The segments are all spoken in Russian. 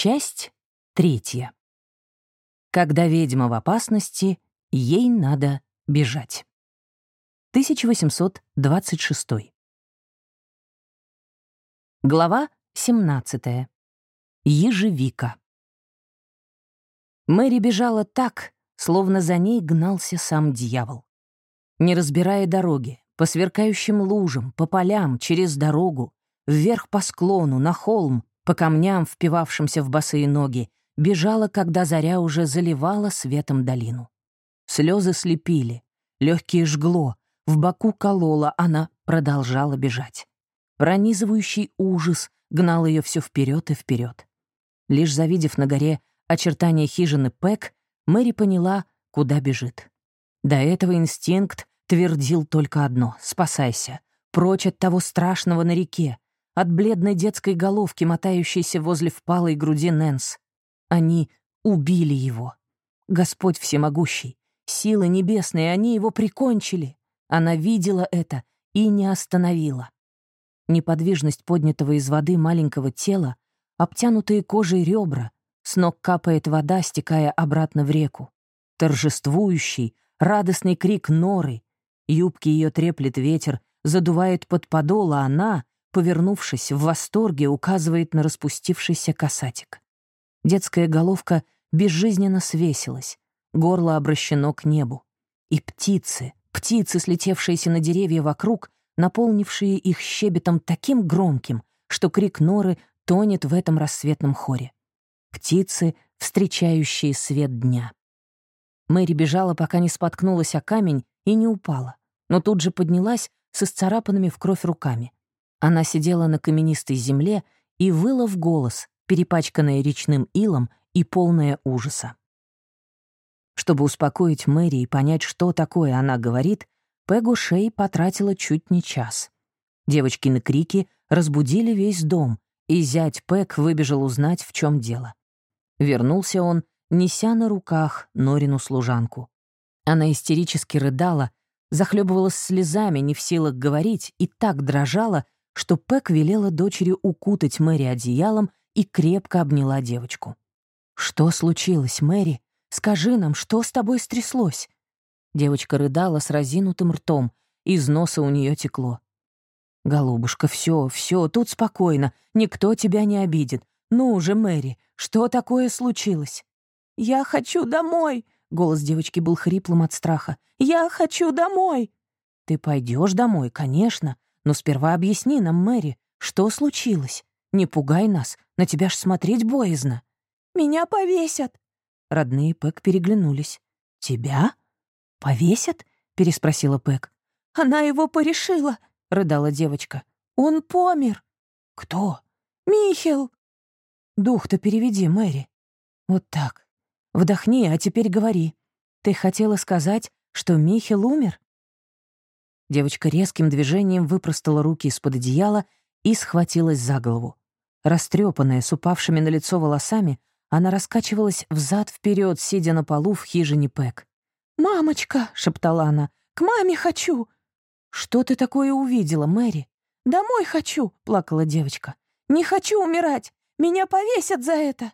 Часть третья. Когда ведьма в опасности, ей надо бежать. 1826. Глава 17. Ежевика. Мэри бежала так, словно за ней гнался сам дьявол. Не разбирая дороги, по сверкающим лужам, по полям, через дорогу, вверх по склону, на холм, по камням, впивавшимся в босые ноги, бежала, когда заря уже заливала светом долину. Слезы слепили, легкие жгло, в боку колола, она продолжала бежать. Пронизывающий ужас гнал ее все вперед и вперед. Лишь завидев на горе очертания хижины Пэк, Мэри поняла, куда бежит. До этого инстинкт твердил только одно — спасайся, прочь от того страшного на реке, от бледной детской головки, мотающейся возле впалой груди Нэнс. Они убили его. Господь всемогущий, силы небесные, они его прикончили. Она видела это и не остановила. Неподвижность поднятого из воды маленького тела, обтянутые кожей ребра, с ног капает вода, стекая обратно в реку. Торжествующий, радостный крик норы. Юбки ее треплет ветер, задувает под подол, а она повернувшись, в восторге указывает на распустившийся касатик. Детская головка безжизненно свесилась, горло обращено к небу. И птицы, птицы, слетевшиеся на деревья вокруг, наполнившие их щебетом таким громким, что крик норы тонет в этом рассветном хоре. Птицы, встречающие свет дня. Мэри бежала, пока не споткнулась о камень и не упала, но тут же поднялась со сцарапанными в кровь руками. Она сидела на каменистой земле и выла в голос, перепачканная речным илом и полная ужаса. Чтобы успокоить Мэри и понять, что такое она говорит, Пегу Шей потратила чуть не час. Девочкины крики разбудили весь дом, и зять Пэг выбежал узнать, в чем дело. Вернулся он, неся на руках Норину служанку. Она истерически рыдала, захлебывалась слезами, не в силах говорить, и так дрожала, что Пэк велела дочери укутать Мэри одеялом и крепко обняла девочку. «Что случилось, Мэри? Скажи нам, что с тобой стряслось?» Девочка рыдала с разинутым ртом, из носа у нее текло. «Голубушка, все, все, тут спокойно, никто тебя не обидит. Ну уже, Мэри, что такое случилось?» «Я хочу домой!» — голос девочки был хриплым от страха. «Я хочу домой!» «Ты пойдешь домой, конечно, но сперва объясни нам, Мэри, что случилось? Не пугай нас, на тебя ж смотреть боязно». «Меня повесят». Родные Пэк переглянулись. «Тебя? Повесят?» — переспросила Пэк. «Она его порешила», — рыдала девочка. «Он помер». «Кто?» «Михел». «Дух-то переведи, Мэри». «Вот так. Вдохни, а теперь говори. Ты хотела сказать, что Михел умер?» Девочка резким движением выпростала руки из-под одеяла и схватилась за голову. Растрепанная, с упавшими на лицо волосами, она раскачивалась взад вперед, сидя на полу в хижине Пэк. «Мамочка!» — шептала она. «К маме хочу!» «Что ты такое увидела, Мэри?» «Домой хочу!» — плакала девочка. «Не хочу умирать! Меня повесят за это!»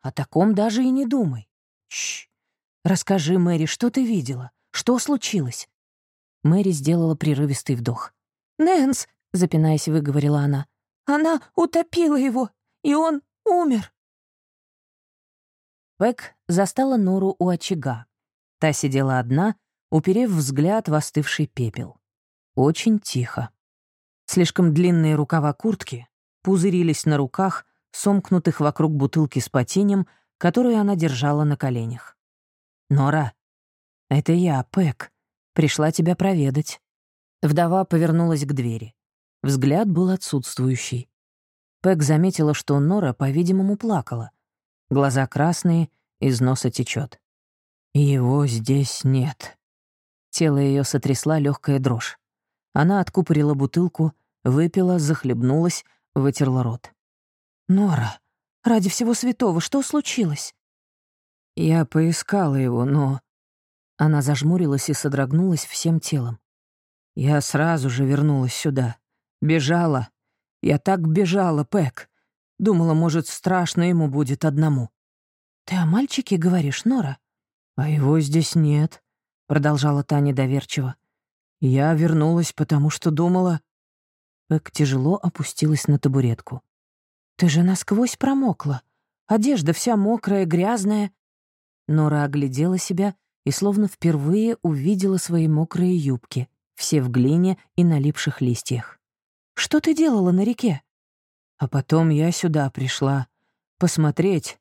«О таком даже и не думай!» «Чш! Расскажи, Мэри, что ты видела? Что случилось? Мэри сделала прерывистый вдох. «Нэнс», — запинаясь, выговорила она, — «она утопила его, и он умер». Пэк застала Нору у очага. Та сидела одна, уперев взгляд в остывший пепел. Очень тихо. Слишком длинные рукава куртки пузырились на руках, сомкнутых вокруг бутылки с потенем, которую она держала на коленях. «Нора, это я, Пэк», Пришла тебя проведать». Вдова повернулась к двери. Взгляд был отсутствующий. Пэк заметила, что Нора, по-видимому, плакала. Глаза красные, из носа течет. «Его здесь нет». Тело ее сотрясла легкая дрожь. Она откупорила бутылку, выпила, захлебнулась, вытерла рот. «Нора, ради всего святого, что случилось?» «Я поискала его, но...» Она зажмурилась и содрогнулась всем телом. Я сразу же вернулась сюда. Бежала. Я так бежала, Пэк. Думала, может, страшно ему будет одному». «Ты о мальчике говоришь, Нора?» «А его здесь нет», — продолжала Таня доверчиво. «Я вернулась, потому что думала...» Пэк тяжело опустилась на табуретку. «Ты же насквозь промокла. Одежда вся мокрая, грязная». Нора оглядела себя и словно впервые увидела свои мокрые юбки, все в глине и налипших листьях. «Что ты делала на реке?» А потом я сюда пришла. Посмотреть.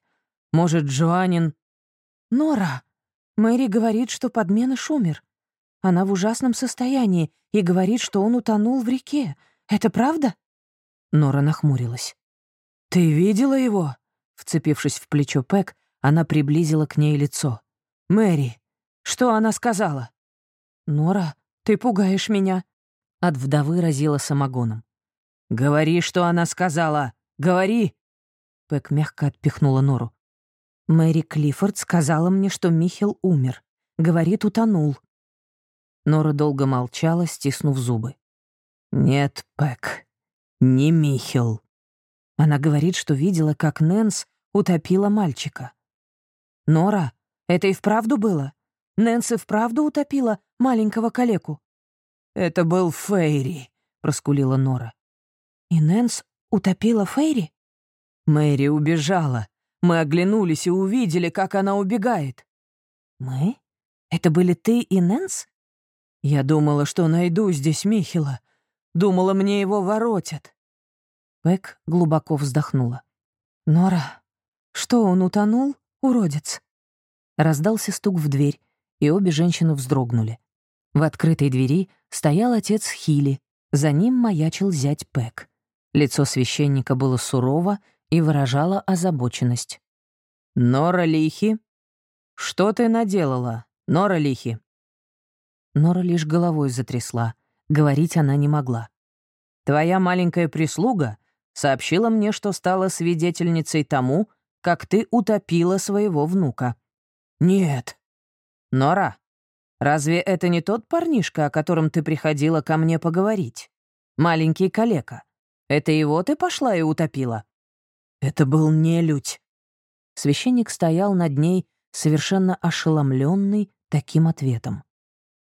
Может, Джоанин... «Нора!» Мэри говорит, что подменыш умер. Она в ужасном состоянии и говорит, что он утонул в реке. Это правда?» Нора нахмурилась. «Ты видела его?» Вцепившись в плечо Пэк, она приблизила к ней лицо. «Мэри, что она сказала?» «Нора, ты пугаешь меня». От вдовы разила самогоном. «Говори, что она сказала! Говори!» Пэк мягко отпихнула Нору. Мэри Клиффорд сказала мне, что Михел умер. Говорит, утонул. Нора долго молчала, стиснув зубы. «Нет, Пэк, не Михел». Она говорит, что видела, как Нэнс утопила мальчика. «Нора, это и вправду было? Нэнс и вправду утопила маленького калеку?» «Это был Фейри», — проскулила Нора. «И Нэнс утопила Фейри?» Мэри убежала. Мы оглянулись и увидели, как она убегает. «Мы? Это были ты и Нэнс?» «Я думала, что найду здесь Михила. Думала, мне его воротят». Пэк глубоко вздохнула. «Нора, что, он утонул, уродец?» Раздался стук в дверь, и обе женщины вздрогнули. В открытой двери стоял отец Хили, за ним маячил зять Пэк. Лицо священника было сурово и выражало озабоченность. «Нора Лихи? Что ты наделала, Нора Лихи?» Нора лишь головой затрясла. Говорить она не могла. «Твоя маленькая прислуга сообщила мне, что стала свидетельницей тому, как ты утопила своего внука». «Нет». «Нора, разве это не тот парнишка, о котором ты приходила ко мне поговорить? Маленький калека. Это его ты пошла и утопила?» «Это был нелюдь». Священник стоял над ней, совершенно ошеломленный таким ответом.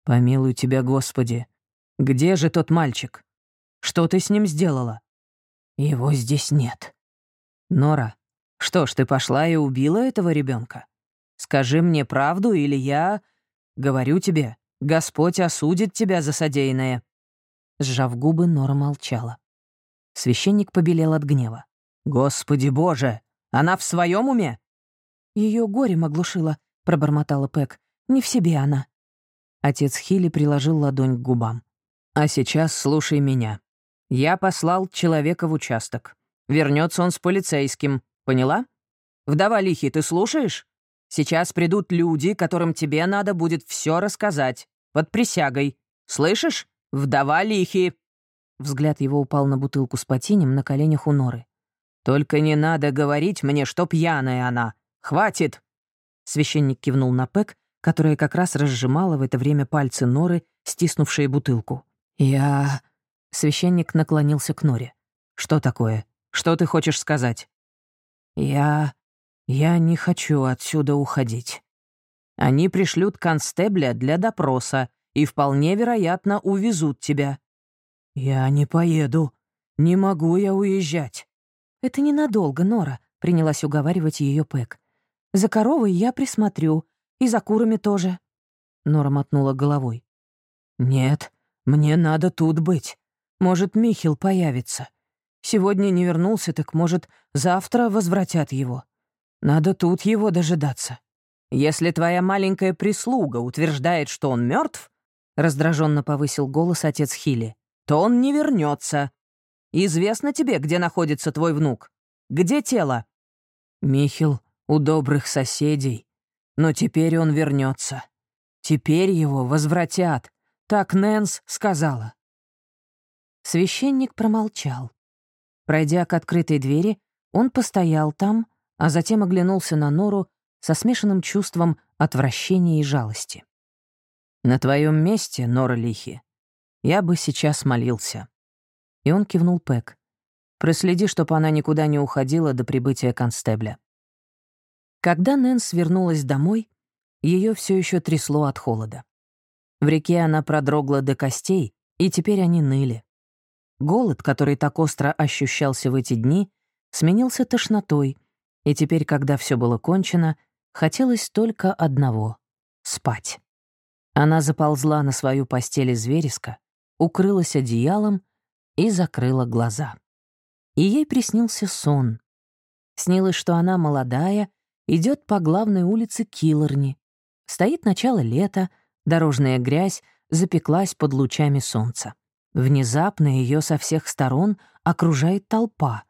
«Помилуй тебя, Господи. Где же тот мальчик? Что ты с ним сделала?» «Его здесь нет». «Нора, что ж, ты пошла и убила этого ребенка? Скажи мне правду, или я... Говорю тебе, Господь осудит тебя за содеянное». Сжав губы, Нора молчала. Священник побелел от гнева. «Господи боже! Она в своем уме?» Ее горем оглушило», — пробормотала Пэк. «Не в себе она». Отец Хилли приложил ладонь к губам. «А сейчас слушай меня. Я послал человека в участок. Вернется он с полицейским. Поняла? Вдова Лихи, ты слушаешь? Сейчас придут люди, которым тебе надо будет все рассказать. Под присягой. Слышишь? Вдова Лихи!» Взгляд его упал на бутылку с патинем на коленях у Норы. «Только не надо говорить мне, что пьяная она. Хватит!» Священник кивнул на Пэк, которая как раз разжимала в это время пальцы Норы, стиснувшие бутылку. «Я...» Священник наклонился к Норе. «Что такое? Что ты хочешь сказать?» «Я... я не хочу отсюда уходить. Они пришлют констебля для допроса и вполне вероятно увезут тебя». «Я не поеду. Не могу я уезжать». «Это ненадолго, Нора», — принялась уговаривать ее Пэк. «За коровой я присмотрю, и за курами тоже». Нора мотнула головой. «Нет, мне надо тут быть. Может, Михил появится. Сегодня не вернулся, так, может, завтра возвратят его. Надо тут его дожидаться. Если твоя маленькая прислуга утверждает, что он мертв, раздраженно повысил голос отец Хили, то он не вернется. Известно тебе, где находится твой внук? Где тело? Михил у добрых соседей. Но теперь он вернется. Теперь его возвратят. Так Нэнс сказала. Священник промолчал. Пройдя к открытой двери, он постоял там, а затем оглянулся на Нору со смешанным чувством отвращения и жалости. «На твоем месте, Нора Лихи, я бы сейчас молился». И он кивнул Пэк. Проследи, чтобы она никуда не уходила до прибытия констебля». Когда Нэнс вернулась домой, ее все еще трясло от холода. В реке она продрогла до костей, и теперь они ныли. Голод, который так остро ощущался в эти дни, сменился тошнотой, и теперь, когда все было кончено, хотелось только одного — спать. Она заползла на свою постель из вереска, укрылась одеялом и закрыла глаза. И ей приснился сон. Снилось, что она молодая, идет по главной улице Киллорни. Стоит начало лета, дорожная грязь запеклась под лучами солнца. Внезапно ее со всех сторон окружает толпа.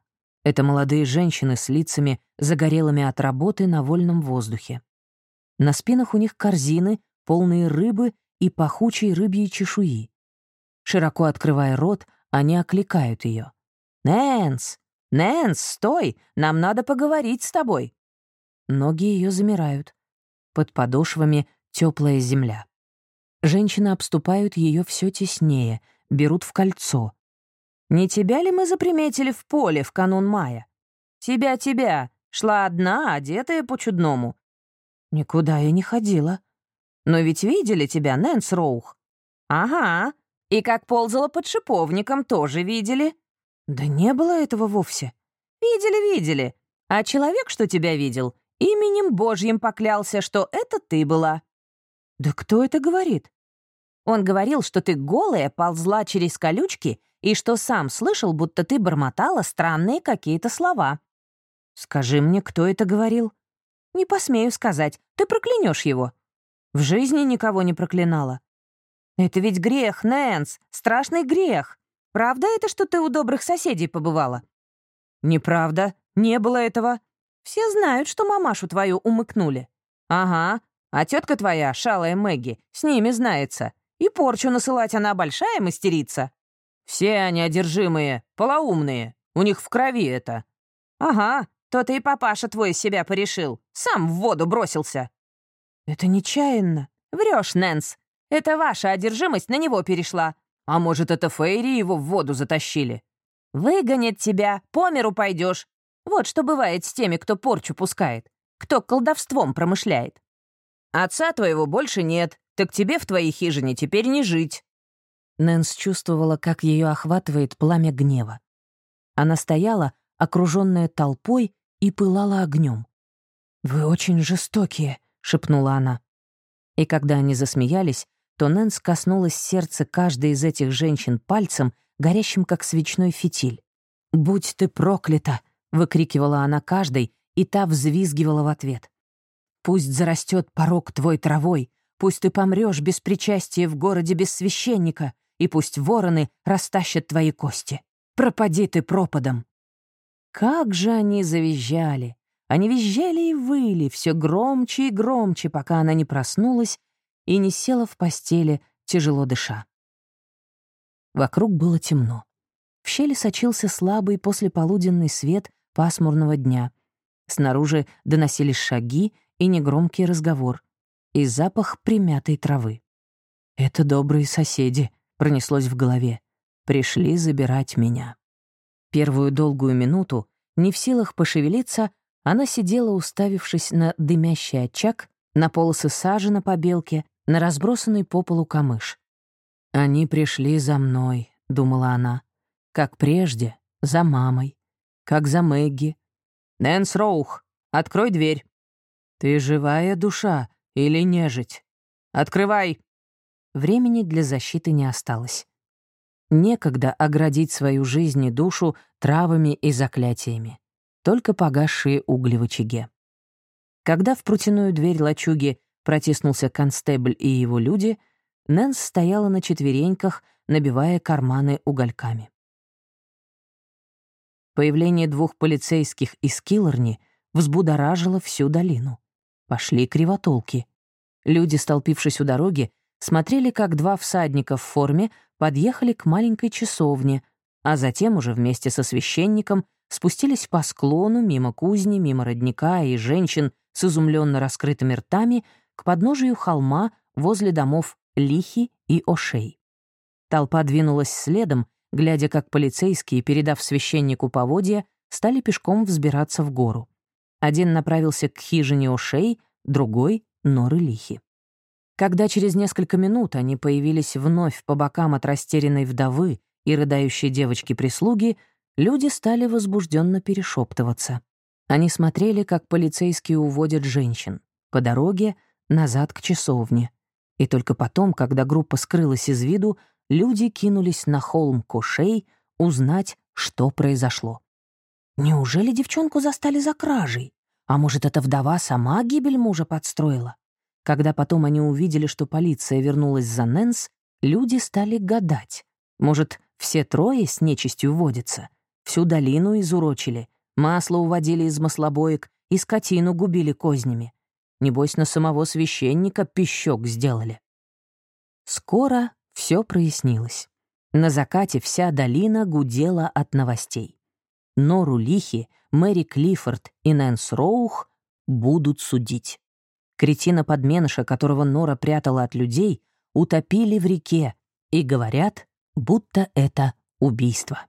Это молодые женщины с лицами, загорелыми от работы на вольном воздухе. На спинах у них корзины, полные рыбы и пахучей рыбьей чешуи. Широко открывая рот, они окликают ее. «Нэнс! Нэнс, стой! Нам надо поговорить с тобой!» Ноги ее замирают. Под подошвами теплая земля. Женщины обступают ее все теснее, берут в кольцо. «Не тебя ли мы заприметили в поле в канун мая? Тебя, тебя, шла одна, одетая по-чудному». «Никуда я не ходила». «Но ведь видели тебя, Нэнс Роух?» «Ага, и как ползала под шиповником, тоже видели». «Да не было этого вовсе». «Видели, видели. А человек, что тебя видел, именем Божьим поклялся, что это ты была». «Да кто это говорит?» Он говорил, что ты голая ползла через колючки и что сам слышал, будто ты бормотала странные какие-то слова. Скажи мне, кто это говорил? Не посмею сказать. Ты проклянешь его. В жизни никого не проклинала. Это ведь грех, Нэнс, страшный грех. Правда это, что ты у добрых соседей побывала? Неправда, не было этого. Все знают, что мамашу твою умыкнули. Ага, а тетка твоя, шалая Мэгги, с ними знается. И порчу насылать она большая мастерица. Все они одержимые, полоумные. У них в крови это. Ага, то-то и папаша твой себя порешил. Сам в воду бросился. Это нечаянно. Врешь, Нэнс. Это ваша одержимость на него перешла. А может, это Фейри его в воду затащили? Выгонят тебя, по миру пойдешь. Вот что бывает с теми, кто порчу пускает, кто колдовством промышляет. Отца твоего больше нет, так тебе в твоей хижине теперь не жить». Нэнс чувствовала, как ее охватывает пламя гнева. Она стояла, окруженная толпой, и пылала огнем. «Вы очень жестокие», — шепнула она. И когда они засмеялись, то Нэнс коснулась сердца каждой из этих женщин пальцем, горящим как свечной фитиль. «Будь ты проклята!» — выкрикивала она каждой, и та взвизгивала в ответ. «Пусть зарастет порог твой травой, Пусть ты помрешь без причастия в городе без священника, и пусть вороны растащат твои кости. Пропади ты пропадом. Как же они завизжали! Они визжали и выли все громче и громче, пока она не проснулась и не села в постели, тяжело дыша. Вокруг было темно. В щели сочился слабый послеполуденный свет пасмурного дня. Снаружи доносились шаги и негромкий разговор и запах примятой травы. «Это добрые соседи», — пронеслось в голове. «Пришли забирать меня». Первую долгую минуту, не в силах пошевелиться, она сидела, уставившись на дымящий очаг, на полосы сажи на побелке, на разбросанный по полу камыш. «Они пришли за мной», — думала она, — «как прежде, за мамой, как за Мэгги». «Нэнс Роух, открой дверь». «Ты живая душа», или нежить? Открывай!» Времени для защиты не осталось. Некогда оградить свою жизнь и душу травами и заклятиями. Только погасшие угли в очаге. Когда в прутяную дверь лачуги протиснулся констебль и его люди, Нэнс стояла на четвереньках, набивая карманы угольками. Появление двух полицейских из Киллорни взбудоражило всю долину. Пошли кривотолки. Люди, столпившись у дороги, смотрели, как два всадника в форме подъехали к маленькой часовне, а затем уже вместе со священником спустились по склону мимо кузни, мимо родника и женщин с изумленно раскрытыми ртами к подножию холма возле домов Лихи и Ошей. Толпа двинулась следом, глядя, как полицейские, передав священнику поводья, стали пешком взбираться в гору. Один направился к хижине Ошей, другой — Норы Лихи. Когда через несколько минут они появились вновь по бокам от растерянной вдовы и рыдающей девочки-прислуги, люди стали возбужденно перешептываться. Они смотрели, как полицейские уводят женщин. По дороге назад к часовне. И только потом, когда группа скрылась из виду, люди кинулись на холм Кошей узнать, что произошло. Неужели девчонку застали за кражей? А может, эта вдова сама гибель мужа подстроила? Когда потом они увидели, что полиция вернулась за Нэнс, люди стали гадать. Может, все трое с нечистью водятся? Всю долину изурочили, масло уводили из маслобоек и скотину губили кознями. Небось, на самого священника пищок сделали. Скоро все прояснилось. На закате вся долина гудела от новостей. Нору Лихи, Мэри Клиффорд и Нэнс Роух будут судить. Кретина-подменыша, которого Нора прятала от людей, утопили в реке и говорят, будто это убийство.